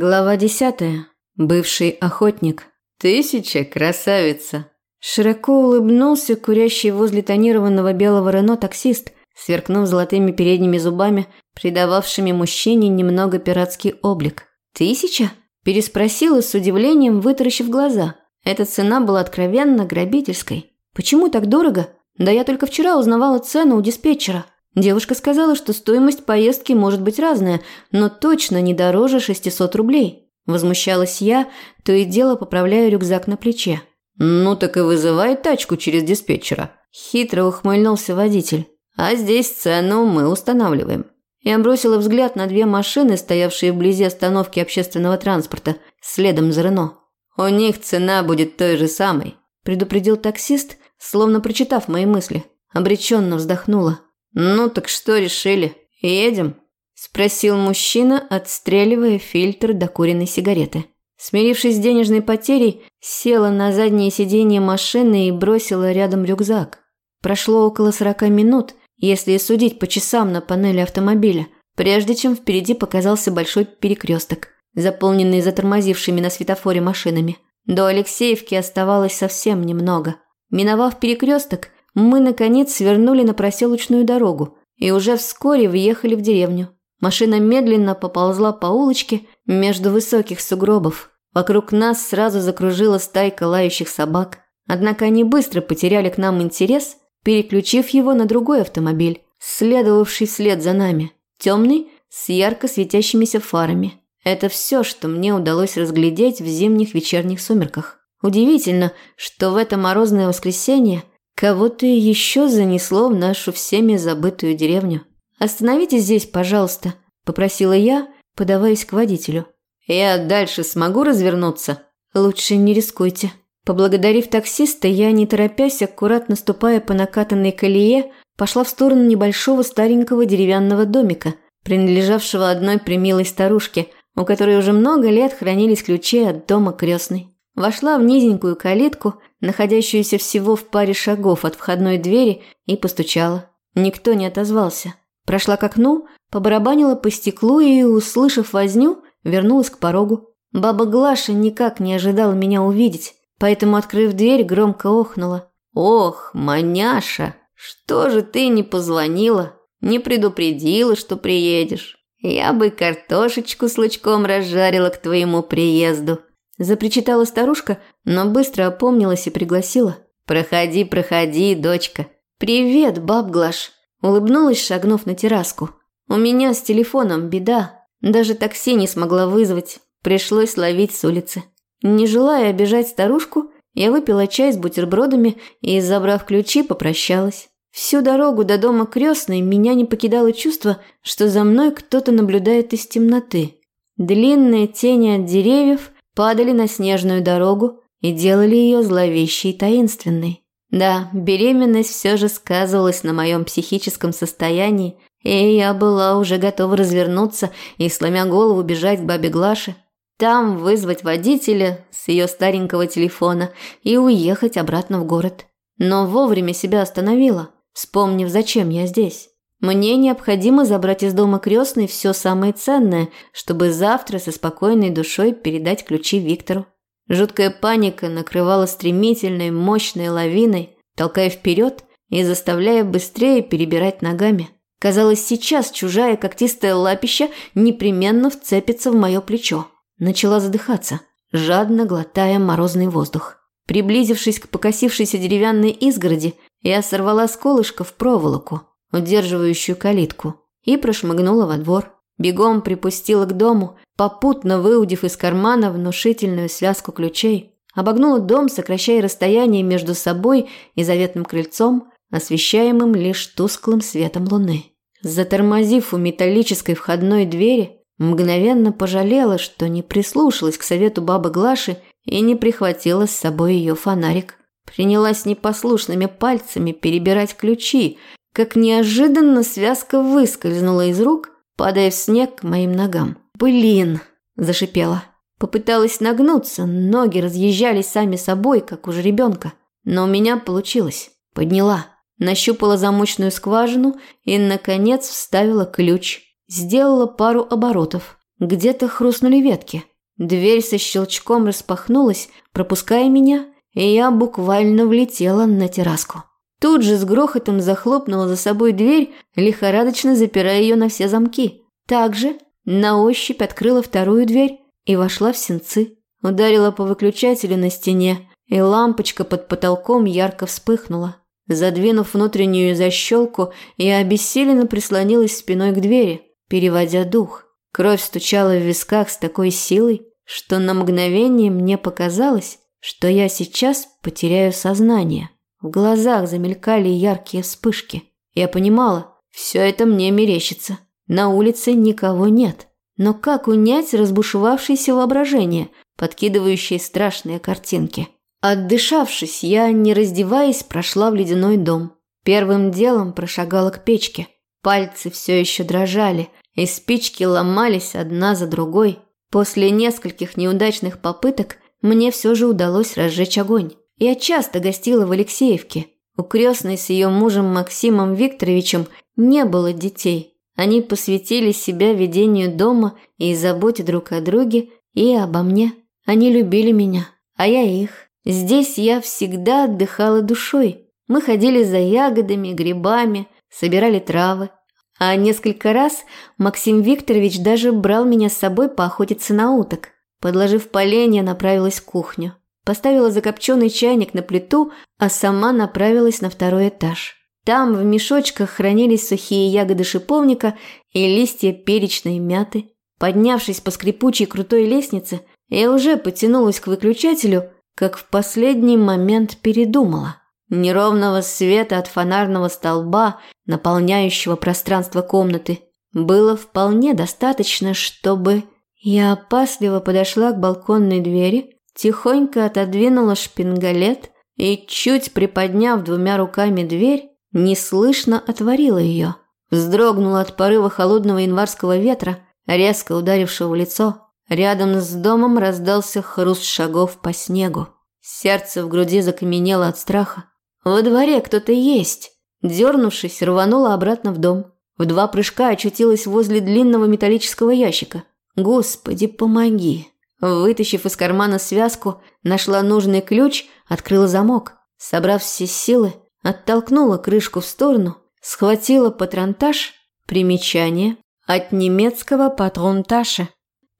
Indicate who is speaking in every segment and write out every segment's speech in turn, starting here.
Speaker 1: Глава десятая. Бывший охотник.
Speaker 2: Тысяча, красавица.
Speaker 1: Широко улыбнулся курящий возле тонированного белого Рено таксист, сверкнув золотыми передними зубами, придававшими мужчине немного пиратский облик. «Тысяча?» – переспросила с удивлением, вытаращив глаза. Эта цена была откровенно грабительской. «Почему так дорого? Да я только вчера узнавала цену у диспетчера». Девушка сказала, что стоимость поездки может быть разная, но точно не дороже 600 рублей. Возмущалась я, то и дело поправляя рюкзак на плече.
Speaker 2: «Ну так и вызывай тачку через диспетчера», – хитро ухмыльнулся водитель. «А здесь цену мы устанавливаем».
Speaker 1: Я бросила взгляд на две машины, стоявшие вблизи остановки общественного транспорта, следом за Рено.
Speaker 2: «У них цена будет той же самой», –
Speaker 1: предупредил таксист, словно прочитав мои мысли. Обреченно вздохнула.
Speaker 2: «Ну так что решили? Едем?» – спросил мужчина, отстреливая фильтр докуренной сигареты.
Speaker 1: Смирившись с денежной потерей, села на заднее сиденье машины и бросила рядом рюкзак. Прошло около сорока минут, если судить по часам на панели автомобиля, прежде чем впереди показался большой перекресток, заполненный затормозившими на светофоре машинами. До Алексеевки оставалось совсем немного. Миновав перекресток, мы, наконец, свернули на проселочную дорогу и уже вскоре въехали в деревню. Машина медленно поползла по улочке между высоких сугробов. Вокруг нас сразу закружила стайка лающих собак. Однако они быстро потеряли к нам интерес, переключив его на другой автомобиль, следовавший вслед за нами. Темный, с ярко светящимися фарами. Это все, что мне удалось разглядеть в зимних вечерних сумерках. Удивительно, что в это морозное воскресенье Кого-то еще занесло в нашу всеми забытую деревню. «Остановитесь здесь, пожалуйста», – попросила я, подаваясь к водителю.
Speaker 2: «Я дальше смогу развернуться?»
Speaker 1: «Лучше не рискуйте». Поблагодарив таксиста, я, не торопясь, аккуратно ступая по накатанной колее, пошла в сторону небольшого старенького деревянного домика, принадлежавшего одной примилой старушке, у которой уже много лет хранились ключи от дома крестной. Вошла в низенькую калитку – находящуюся всего в паре шагов от входной двери, и постучала. Никто не отозвался. Прошла к окну, побарабанила по стеклу и, услышав возню, вернулась к порогу. Баба Глаша никак не ожидала меня увидеть, поэтому, открыв дверь, громко охнула.
Speaker 2: «Ох, маняша, что же ты не позвонила, не предупредила, что приедешь? Я бы картошечку с лучком разжарила к твоему приезду».
Speaker 1: Запричитала старушка, но быстро опомнилась и пригласила.
Speaker 2: «Проходи, проходи, дочка».
Speaker 1: «Привет, баб Глаш», – улыбнулась, шагнув на терраску. «У меня с телефоном беда. Даже такси не смогла вызвать. Пришлось ловить с улицы». Не желая обижать старушку, я выпила чай с бутербродами и, забрав ключи, попрощалась. Всю дорогу до дома крестной меня не покидало чувство, что за мной кто-то наблюдает из темноты. Длинные тени от деревьев – падали на снежную дорогу и делали ее зловещей и таинственной. Да, беременность все же сказывалась на моем психическом состоянии, и я была уже готова развернуться и, сломя голову, бежать к бабе Глаше. Там вызвать водителя с ее старенького телефона и уехать обратно в город. Но вовремя себя остановила, вспомнив, зачем я здесь. Мне необходимо забрать из дома крестной все самое ценное, чтобы завтра со спокойной душой передать ключи Виктору. Жуткая паника накрывала стремительной, мощной лавиной, толкая вперед и заставляя быстрее перебирать ногами. Казалось, сейчас чужая когтистая лапища непременно вцепится в мое плечо. Начала задыхаться, жадно глотая морозный воздух. Приблизившись к покосившейся деревянной изгороди, я сорвала с колышка в проволоку, удерживающую калитку, и прошмыгнула во двор. Бегом припустила к дому, попутно выудив из кармана внушительную связку ключей. Обогнула дом, сокращая расстояние между собой и заветным крыльцом, освещаемым лишь тусклым светом луны. Затормозив у металлической входной двери, мгновенно пожалела, что не прислушалась к совету бабы Глаши и не прихватила с собой ее фонарик. Принялась непослушными пальцами перебирать ключи, как неожиданно связка выскользнула из рук, падая в снег к моим ногам. «Блин!» – зашипела. Попыталась нагнуться, ноги разъезжались сами собой, как у жеребенка. Но у меня получилось. Подняла. Нащупала замочную скважину и, наконец, вставила ключ. Сделала пару оборотов. где-то хрустнули ветки. Дверь со щелчком распахнулась, пропуская меня, и я буквально влетела на терраску. Тут же с грохотом захлопнула за собой дверь, лихорадочно запирая ее на все замки. Также на ощупь открыла вторую дверь и вошла в сенцы. Ударила по выключателю на стене, и лампочка под потолком ярко вспыхнула. Задвинув внутреннюю защелку, я обессиленно прислонилась спиной к двери, переводя дух. Кровь стучала в висках с такой силой, что на мгновение мне показалось, что я сейчас потеряю сознание. В глазах замелькали яркие вспышки. Я понимала, все это мне мерещится. На улице никого нет. Но как унять разбушевавшееся воображение, подкидывающее страшные картинки? Отдышавшись, я, не раздеваясь, прошла в ледяной дом. Первым делом прошагала к печке. Пальцы все еще дрожали, и спички ломались одна за другой. После нескольких неудачных попыток мне все же удалось разжечь огонь. Я часто гостила в Алексеевке. У крестной с ее мужем Максимом Викторовичем не было детей. Они посвятили себя ведению дома и заботе друг о друге и обо мне. Они любили меня, а я их. Здесь я всегда отдыхала душой. Мы ходили за ягодами, грибами, собирали травы. А несколько раз Максим Викторович даже брал меня с собой поохотиться на уток. Подложив поленья, направилась в кухню. Поставила закопченный чайник на плиту, а сама направилась на второй этаж. Там в мешочках хранились сухие ягоды шиповника и листья перечной мяты. Поднявшись по скрипучей крутой лестнице, я уже потянулась к выключателю, как в последний момент передумала. Неровного света от фонарного столба, наполняющего пространство комнаты, было вполне достаточно, чтобы... Я опасливо подошла к балконной двери, тихонько отодвинула шпингалет и, чуть приподняв двумя руками дверь, неслышно отворила ее. Вздрогнула от порыва холодного январского ветра, резко ударившего в лицо. Рядом с домом раздался хруст шагов по снегу. Сердце в груди закаменело от страха. Во дворе кто-то есть. Дернувшись, рванула обратно в дом. В два прыжка очутилась возле длинного металлического ящика. Господи, помоги. Вытащив из кармана связку, нашла нужный ключ, открыла замок. Собрав все силы, оттолкнула крышку в сторону, схватила патронтаж, примечание, от немецкого патронташа.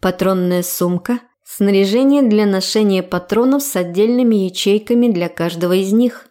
Speaker 1: Патронная сумка, снаряжение для ношения патронов с отдельными ячейками для каждого из них.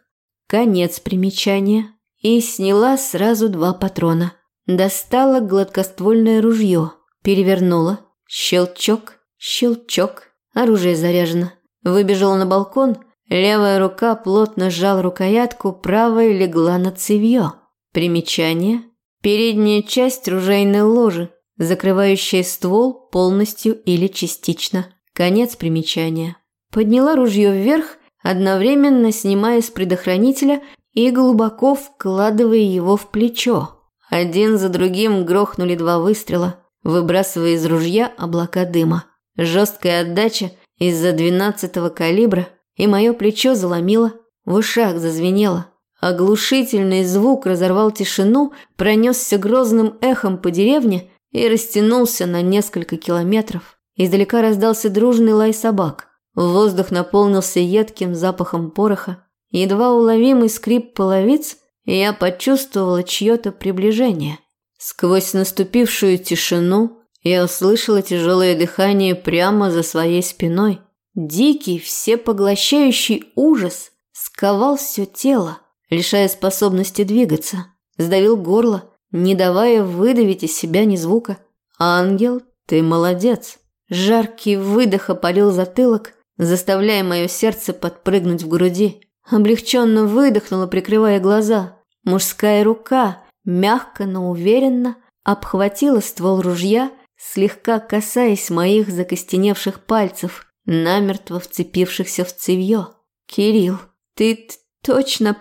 Speaker 1: Конец примечания. И сняла сразу два патрона. Достала гладкоствольное ружье, перевернула. Щелчок, щелчок. Оружие заряжено. Выбежала на балкон. Левая рука плотно сжала рукоятку, правая легла на цевье. Примечание. Передняя часть ружейной ложи, закрывающая ствол полностью или частично. Конец примечания. Подняла ружье вверх одновременно снимая с предохранителя и глубоко вкладывая его в плечо. Один за другим грохнули два выстрела, выбрасывая из ружья облака дыма. Жесткая отдача из-за двенадцатого калибра, и мое плечо заломило, в ушах зазвенело. Оглушительный звук разорвал тишину, пронесся грозным эхом по деревне и растянулся на несколько километров. Издалека раздался дружный лай собак. Воздух наполнился едким запахом пороха. Едва уловимый скрип половиц, и я почувствовала чье-то приближение. Сквозь наступившую тишину я услышала тяжелое дыхание прямо за своей спиной. Дикий, всепоглощающий ужас сковал все тело, лишая способности двигаться, сдавил горло, не давая выдавить из себя ни звука. «Ангел, ты молодец!» Жаркий выдох опалил затылок, заставляя мое сердце подпрыгнуть в груди. Облегченно выдохнула, прикрывая глаза. Мужская рука, мягко, но уверенно, обхватила ствол ружья, слегка касаясь моих закостеневших пальцев, намертво вцепившихся в цевьё. «Кирилл, ты точно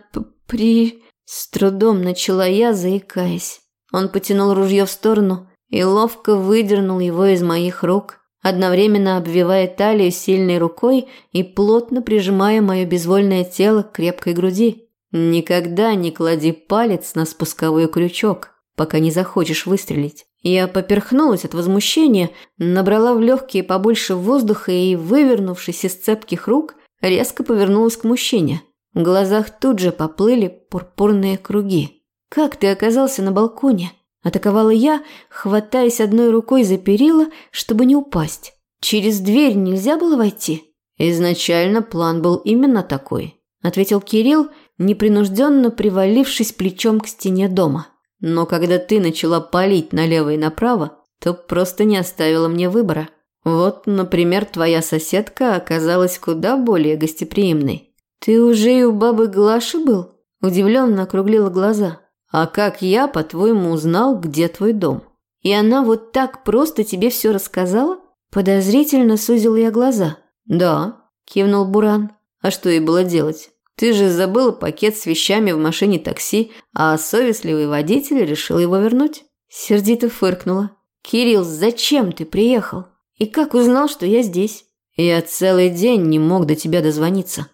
Speaker 1: при...» С трудом начала я, заикаясь. Он потянул ружье в сторону и ловко выдернул его из моих рук одновременно обвивая талию сильной рукой и плотно прижимая мое безвольное тело к крепкой груди. Никогда не клади палец на спусковой крючок, пока не захочешь выстрелить. Я поперхнулась от возмущения, набрала в легкие побольше воздуха и, вывернувшись из цепких рук, резко повернулась к мужчине. В глазах тут же поплыли пурпурные круги. «Как ты оказался на балконе?» Атаковала я, хватаясь одной рукой за перила, чтобы не упасть. «Через дверь нельзя было войти?»
Speaker 2: «Изначально план был именно такой», – ответил Кирилл, непринужденно привалившись плечом к стене дома. Но когда ты начала палить налево и направо, то просто не оставила мне выбора. Вот, например, твоя соседка оказалась куда более гостеприимной.
Speaker 1: Ты уже и у бабы Глаши был? Удивленно округлила глаза.
Speaker 2: А как я, по-твоему, узнал, где твой дом?
Speaker 1: И она вот так просто тебе все рассказала? Подозрительно сузил я глаза.
Speaker 2: Да, кивнул Буран. А что ей было делать? Ты же забыла пакет с вещами в машине такси, а совестливый водитель решил его вернуть.
Speaker 1: Сердито фыркнула. «Кирилл, зачем ты приехал? И как узнал, что я здесь?»
Speaker 2: «Я целый день не мог до тебя дозвониться».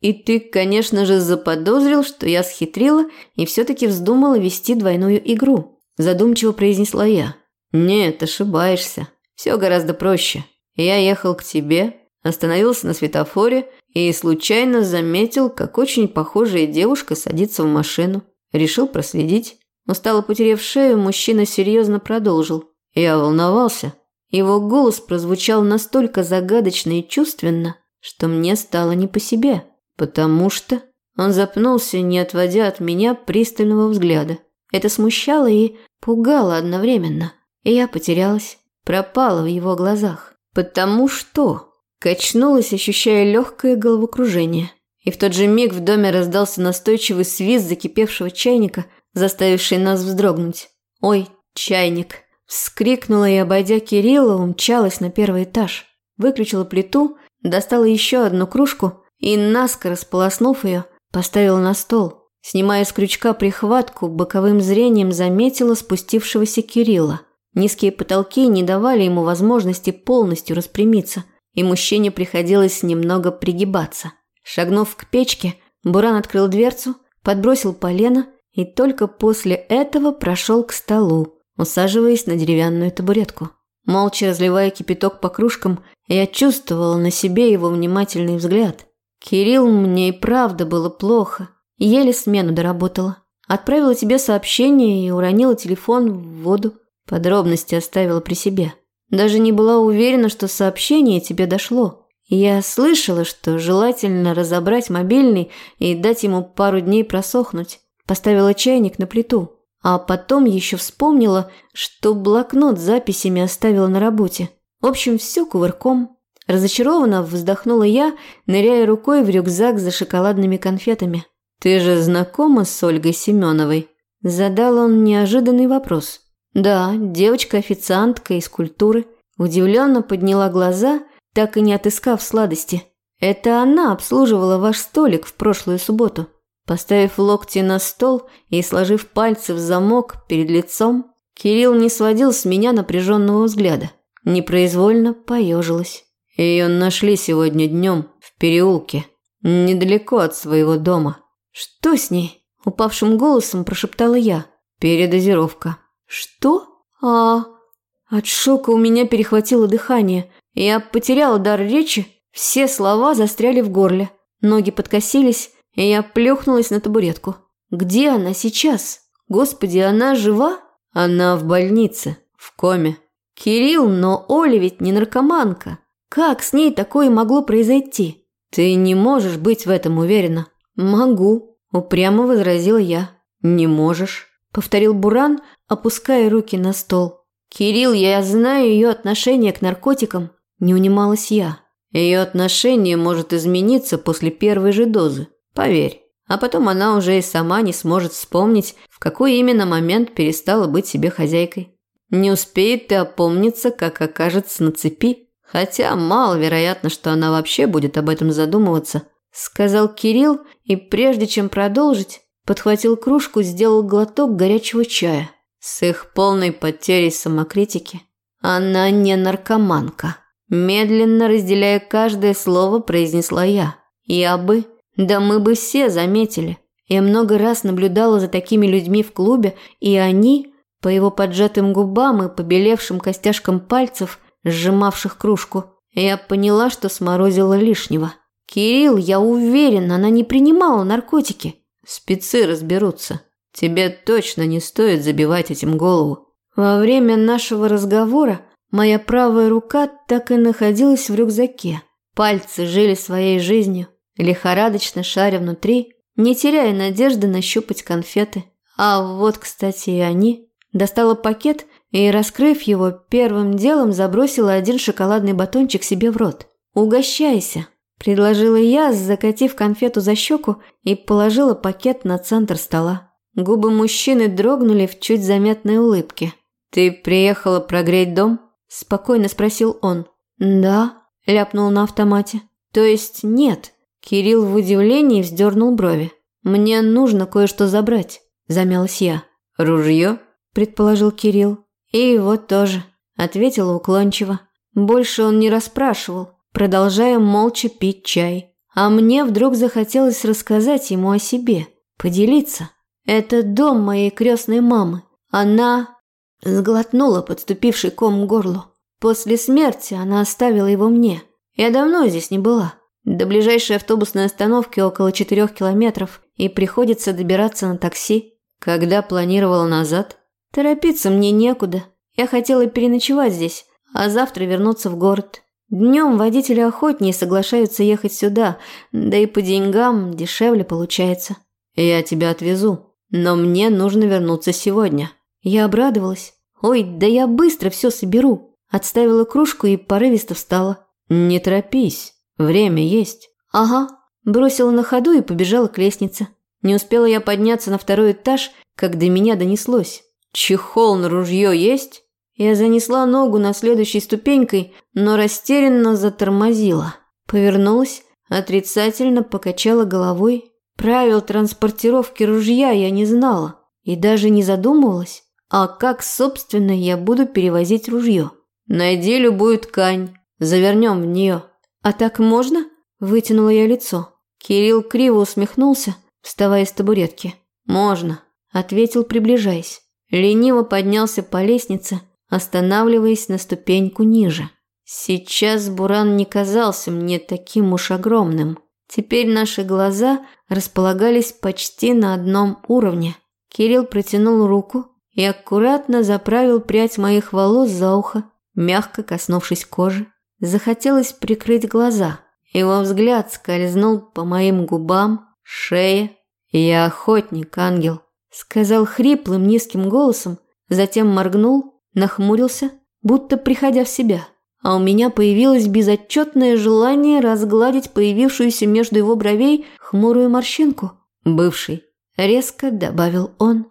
Speaker 1: «И ты, конечно же, заподозрил, что я схитрила и все-таки вздумала вести двойную игру», задумчиво произнесла я.
Speaker 2: «Нет, ошибаешься. Все гораздо проще. Я ехал к тебе, остановился на светофоре и случайно заметил, как очень похожая девушка садится в машину. Решил проследить. Устало потеряв шею, мужчина серьезно продолжил. Я волновался. Его голос прозвучал настолько загадочно и чувственно, что мне стало не по себе. Потому что он запнулся, не отводя от меня пристального взгляда. Это смущало и пугало одновременно. И я потерялась, пропала в его глазах. Потому что Качнулась, ощущая легкое головокружение. И в тот же миг в доме раздался настойчивый свист закипевшего чайника, заставивший нас вздрогнуть. «Ой, чайник!» Вскрикнула и, обойдя Кирилла, умчалась на первый этаж. Выключила плиту, достала еще одну кружку и, наскоро сполоснув ее, поставила на стол. Снимая с крючка прихватку, боковым зрением заметила спустившегося Кирилла. Низкие потолки не давали ему возможности полностью распрямиться – и мужчине приходилось немного пригибаться. Шагнув к печке, Буран открыл дверцу, подбросил полено и только после этого прошел к столу, усаживаясь на деревянную табуретку. Молча разливая кипяток по кружкам, я чувствовала на себе его внимательный взгляд. «Кирилл, мне и правда было плохо. Еле смену доработала. Отправила тебе сообщение и уронила телефон в воду. Подробности оставила при себе». Даже не была уверена, что сообщение тебе дошло. Я слышала, что желательно разобрать мобильный и дать ему пару дней просохнуть. Поставила чайник на плиту. А потом еще вспомнила, что блокнот с записями оставила на работе. В общем, все кувырком. Разочарованно вздохнула я, ныряя рукой в рюкзак за шоколадными конфетами. «Ты же знакома с Ольгой Семеновой?» Задал он неожиданный вопрос. Да, девочка-официантка из культуры удивленно подняла глаза, так и не отыскав сладости. Это она обслуживала ваш столик в прошлую субботу. Поставив локти на стол и сложив пальцы в замок перед лицом, Кирилл не сводил с меня напряженного взгляда. Непроизвольно поежилась. Ее нашли сегодня днем в переулке, недалеко от своего дома. «Что с ней?» – упавшим голосом прошептала я. «Передозировка». «Что? А...» От шока у меня перехватило дыхание. Я потеряла дар речи, все слова застряли в горле. Ноги подкосились, и я плюхнулась на табуретку. «Где она сейчас? Господи, она жива?» «Она в больнице, в коме». «Кирилл, но Оля ведь не наркоманка. Как с ней такое могло произойти?» «Ты не можешь быть в этом уверена». «Могу», – упрямо возразила я. «Не можешь», – повторил Буран, опуская руки на стол. «Кирилл, я знаю ее отношение к наркотикам», – не унималась я. Ее отношение может измениться после первой же дозы, поверь. А потом она уже и сама не сможет вспомнить, в какой именно момент перестала быть себе хозяйкой. Не успеет ты опомниться, как окажется на цепи. Хотя маловероятно, что она вообще будет об этом задумываться, сказал Кирилл и прежде чем продолжить, подхватил кружку, сделал глоток горячего чая. С их полной потерей самокритики она не наркоманка. Медленно разделяя каждое слово, произнесла я. Я бы, да мы бы все заметили. Я много раз наблюдала за такими людьми в клубе, и они
Speaker 1: по его поджатым губам и побелевшим костяшкам пальцев, сжимавших кружку, я поняла, что сморозила лишнего. «Кирилл, я уверен, она не принимала наркотики».
Speaker 2: «Спецы разберутся. Тебе точно не стоит забивать этим голову».
Speaker 1: Во время нашего разговора моя правая рука так и находилась в рюкзаке. Пальцы жили своей жизнью, лихорадочно шаря внутри, не теряя надежды нащупать конфеты. А вот, кстати, и они. Достала пакет и, раскрыв его, первым делом забросила один шоколадный батончик себе в рот. «Угощайся», – предложила я, закатив конфету за щеку и положила пакет на центр стола. Губы мужчины дрогнули в чуть заметной улыбке.
Speaker 2: «Ты приехала прогреть дом?»
Speaker 1: – спокойно спросил он. «Да», – ляпнул на автомате. «То есть нет». Кирилл в удивлении вздернул брови. «Мне нужно кое-что забрать», – замялась я.
Speaker 2: «Ружье?»
Speaker 1: – предположил Кирилл. «И его тоже», – ответила уклончиво. Больше он не расспрашивал, продолжая молча пить чай. А мне вдруг захотелось рассказать ему о себе, поделиться. Это дом моей крестной мамы. Она сглотнула подступивший ком к горлу. После смерти она оставила его мне. Я давно здесь не была. До ближайшей автобусной остановки около четырех километров, и приходится добираться на такси.
Speaker 2: Когда планировала назад?
Speaker 1: Торопиться мне некуда. Я хотела переночевать здесь, а завтра вернуться в город. Днем водители охотнее соглашаются ехать сюда, да и по деньгам дешевле получается.
Speaker 2: Я тебя отвезу, но мне нужно вернуться сегодня.
Speaker 1: Я обрадовалась. Ой, да я быстро все соберу. Отставила кружку и порывисто встала.
Speaker 2: Не торопись. Время есть.
Speaker 1: Ага. Бросила на ходу и побежала к лестнице. Не успела я подняться на второй этаж, до меня донеслось.
Speaker 2: Чехол на ружье есть?
Speaker 1: Я занесла ногу на следующей ступенькой, но растерянно затормозила. Повернулась, отрицательно покачала головой. Правил транспортировки ружья я не знала и даже не задумывалась. А как, собственно, я буду перевозить ружье?
Speaker 2: Найди любую ткань, завернем в нее.
Speaker 1: «А так можно?» – вытянула я лицо. Кирилл криво усмехнулся, вставая с табуретки.
Speaker 2: «Можно», –
Speaker 1: ответил, приближаясь. Лениво поднялся по лестнице, останавливаясь на ступеньку ниже. Сейчас Буран не казался мне таким уж огромным. Теперь наши глаза располагались почти на одном уровне. Кирилл протянул руку и аккуратно заправил прядь моих волос за ухо, мягко коснувшись кожи. Захотелось прикрыть глаза. Его взгляд скользнул по моим губам, шее. «Я охотник, ангел», – сказал хриплым низким голосом, затем моргнул, нахмурился, будто приходя в себя. А у меня появилось безотчетное желание разгладить появившуюся между его бровей хмурую морщинку. «Бывший», – резко добавил он.